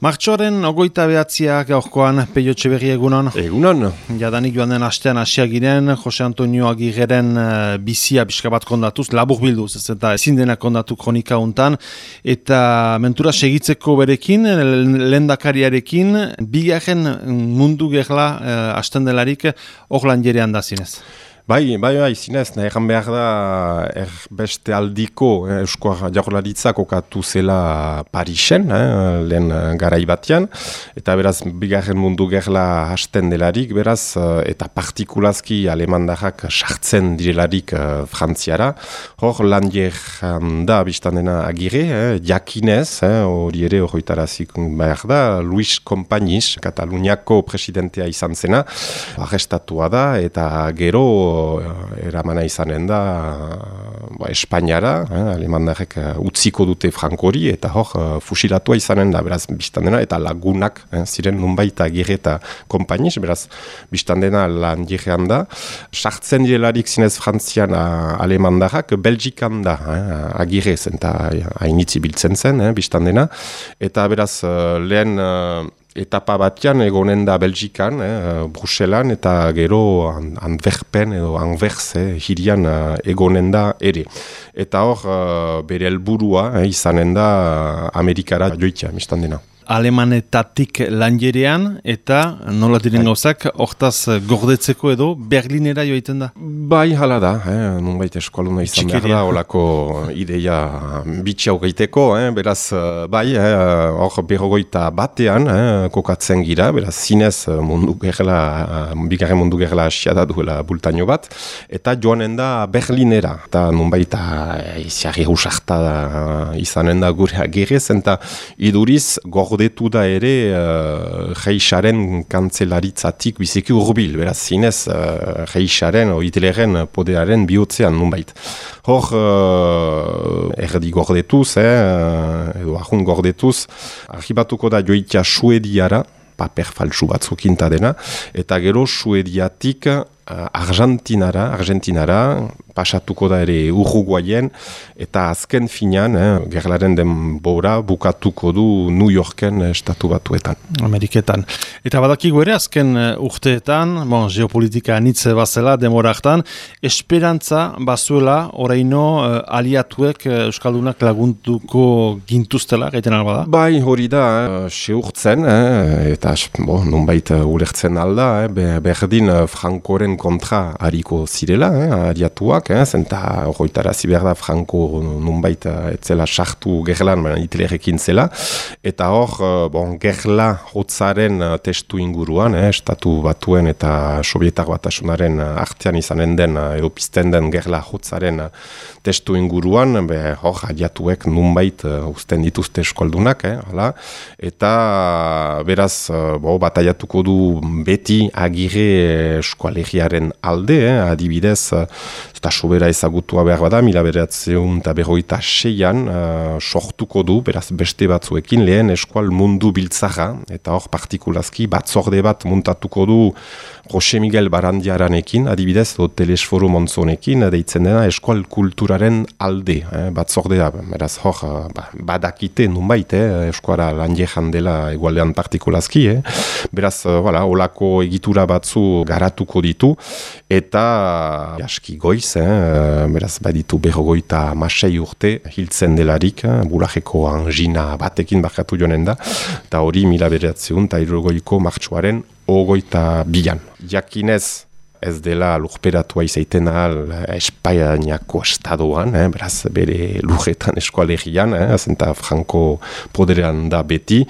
Martxoaren ogoita behatziak gaurkoan peiotxe berri egunon. Egunon. Jadanik joan den astean asiagiren, Jose Antonio Agirren uh, bizia pixka bat kondatuz, labur bilduz, ez eta ezin dena kondatu kronika untan, eta mentura segitzeko berekin, lendakariarekin, bigarren mundu gerla uh, asten delarik, hor lan jerean da zinez. Bai, bai, bai, zinez, nahi egan behar da, er beste aldiko, eh, euskoa jaurlaritzak okatu zela Parisen, eh, lehen eh, garai batean, eta beraz, bigarren mundu gerla hasten delarik, beraz, eh, eta partikulazki alemandarrak sartzen direlarik uh, frantziara, hor lan da, biztan dena agire, eh, jakinez, hori ere horretarazik behar da, Luis Kompaniz, Kataluniako presidentea izan zena, arrestatua da, eta gero, Eh, eramana izanen da ba, Espainiara, eh, alemandarek uh, utziko dute frankori eta hor uh, fusilatua izanen da, beraz, biztan dena, eta lagunak eh, ziren nunbaita gire eta kompainiz, beraz, biztan dena lan jirean da. Sartzen direlarik zinez frantzian alemandarrak, Belgikan da, eh, agire zen, eta hainitzi biltzen zen, eh, biztan dena, eta beraz, uh, lehen etapa batean egonen da Belgikan, eh, Bruselan, eta gero Antwerpen edo Anvers eh, hirian eh, egonen da ere. Eta hor, eh, bere helburua eh, izanen da Amerikara joitia, mistan dena alemanetatik lanjerean eta nola diren gauzak hortaz gordetzeko edo Berlinera joiten da? Bai, hala da, eh? nunbait eskualuna izan behar da, olako ideia bitxau gaiteko, eh? beraz, bai, eh? hor eh? berrogoita batean, eh? kokatzen gira, beraz, zinez mundu gerla, bigarren mundu gerla asia da duela bultaino bat, eta joanen da Berlinera, eta nunbait iziarri husarta izanen da gure agerez, eta iduriz gorde gordetu da ere uh, Reisaren kantzelaritzatik biziki urbil, beraz zinez uh, Reisaren o Hitleren poderaren bihotzean nunbait. Hor uh, erdi gordetuz, eh, edo ahun gordetuz, argibatuko da joitia suediara, paper falsu batzukinta dena, eta gero suediatik Argentinara, Argentinara, pasatuko da ere Uruguayen, eta azken finan, eh, gerlaren den bora, bukatuko du New Yorken eh, estatu batuetan. Ameriketan. Eta badakigu ere, azken uh, urteetan, bon, geopolitika anitze bazela, demoraktan, esperantza bazuela, oraino, uh, aliatuek uh, Euskaldunak laguntuko gintuztela, gaiten alba da? Bai, hori da, uh, seurtzen, eh, eta bon, nunbait uh, ulertzen alda, eh, berdin Frankoren kontra hariko zirela, eh, aliatuak, eh, zenta horretara ziber da nunbait eh, etzela sartu gerlan, baina Hitlerekin zela, eta hor, eh, bon, gerla hotzaren eh, testu inguruan, eh, estatu batuen eta sovietar batasunaren artean izanen den, edo pizten den gerla hotzaren testu inguruan, be, hor, adiatuek nunbait usten dituzte eskoldunak, eh, hala, eta beraz, bo, bataiatuko du beti agire eskualegiaren alde, eh, adibidez, uh, eta sobera ezagutua behar bada, mila beratzeun eta berroita seian uh, sortuko du, beraz beste batzuekin lehen eskual mundu biltzaga, eta hor partikulazki batzorde bat muntatuko du Jose Miguel Barandiaranekin, adibidez, o telesforo montzonekin, deitzen dena eskual kulturaren alde, eh, batzordea, beraz hor, uh, ba, badakite nunbait, eh, eskuara lan dela egualdean partikulazki, eh. beraz, uh, voilà, olako egitura batzu garatuko ditu, eta jaski goiz, eh, beraz baditu berrogoita masei urte hiltzen delarik, eh, bulajeko angina batekin bakatu joanen da, eta hori mila beratzeun eta irrogoiko martxuaren ogoita bilan. Jakinez ez dela lurperatua izaiten ahal Espainiako estadoan, eh, beraz bere lurretan eskualegian, eh, zenta Franco poderean da beti,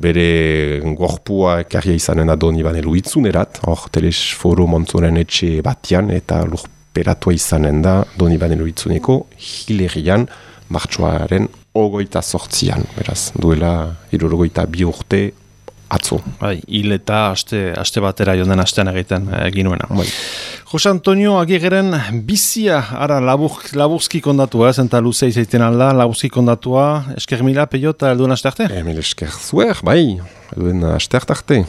bere gorpua ekarria izanen adoni bane luitzunerat, hor telesforo montzonen etxe batian, eta lurperatua esperatua izanen da Doni Banelo Itzuneko hilerian martxoaren ogoita sortzian, beraz, duela irurogoita bi urte atzo. Bai, hil eta aste, aste batera jonden astean egiten egin nuena. Bai. Jose Antonio agigeren bizia ara labur, laburzki kondatua, eh, zenta luzea izaiten alda, laburzki kondatua, esker mila, peio eta elduen aste arte? Emil esker zuer, bai, elduen aste arte.